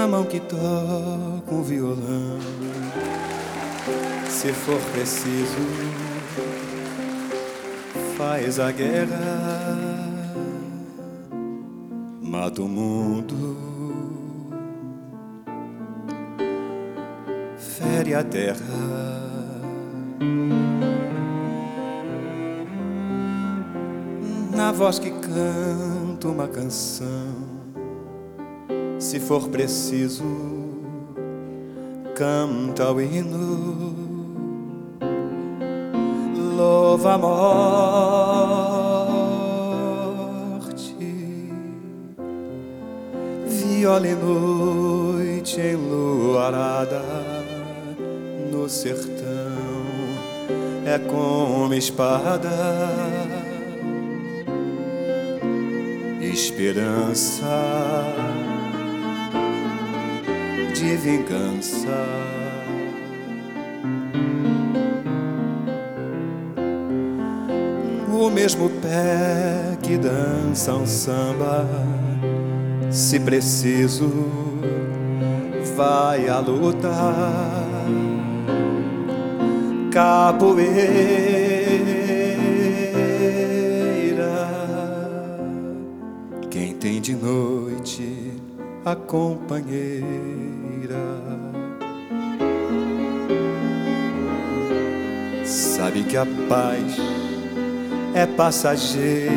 na mão que toca um violão. Se for preciso, faz a guerra, mata o mundo, fere a terra. Na voz que canta uma canção se for preciso, canta o hino, louva a morte, viola e noite enluarada no sertão, é como espada. Esperança de vingança. O mesmo pé que dança um samba, se preciso, vai à luta. Capoeira, quem tem de noite a companheira. Sabe que a paz é passageira.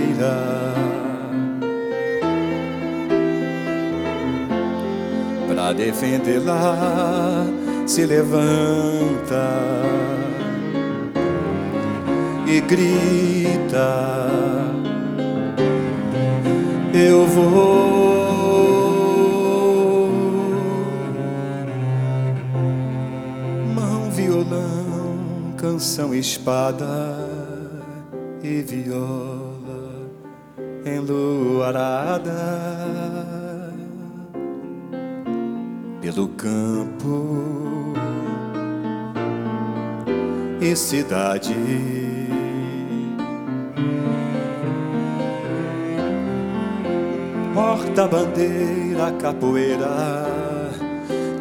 Pra defendê-la se levanta e grita: Eu vou. Canção, espada e viola enluarada pelo campo e cidade. Porta-bandeira, capoeira,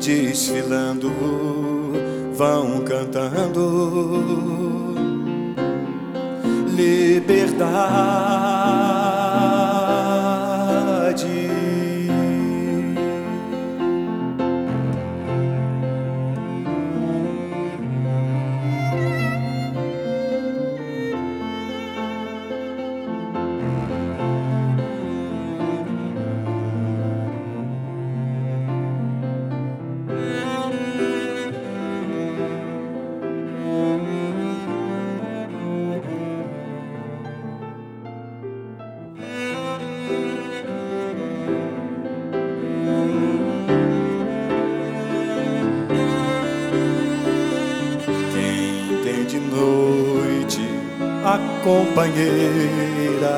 desfilando vão cantando liberdade. Companheira.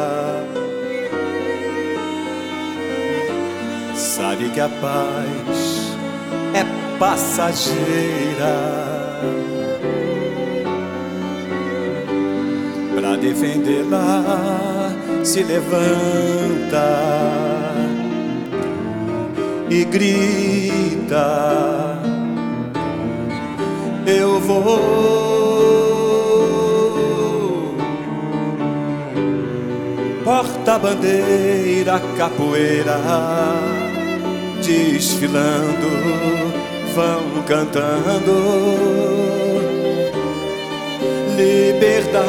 Sabe que a paz é passageira. Pra defendê-la se levanta e grita: Eu vou porta-bandeira, capoeira, desfilando, vão cantando liberdade.